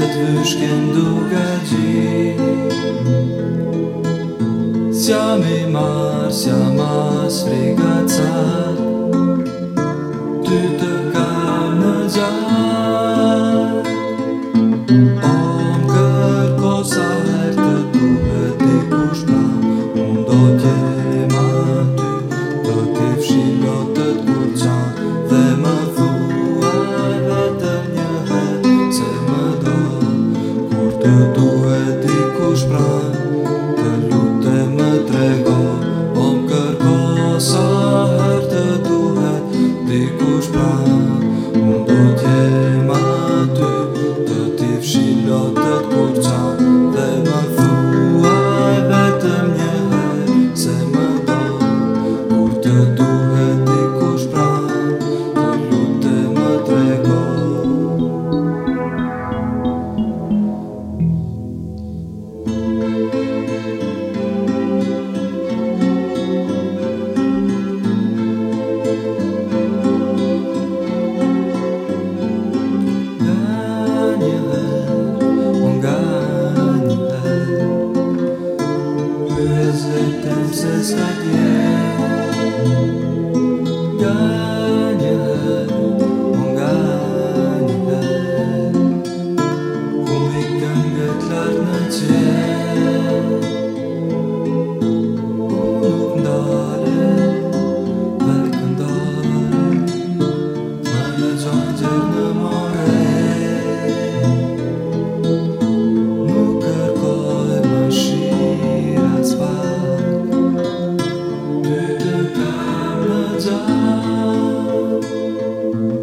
të të vyshken duke gji Sja mi marë, sja mas frika car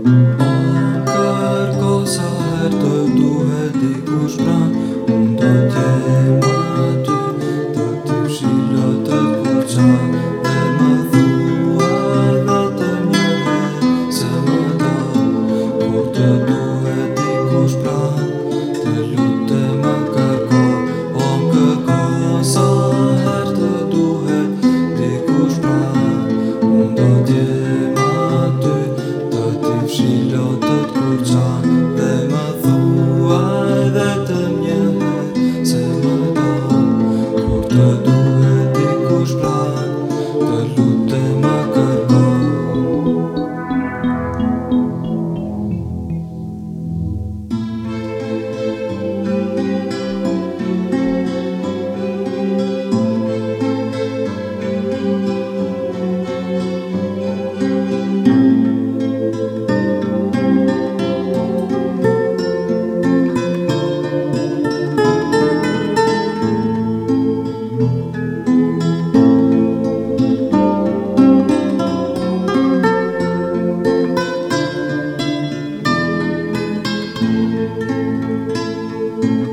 Măcar că o să artă tu vede cu șpran 知道。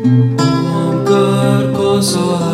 un Kar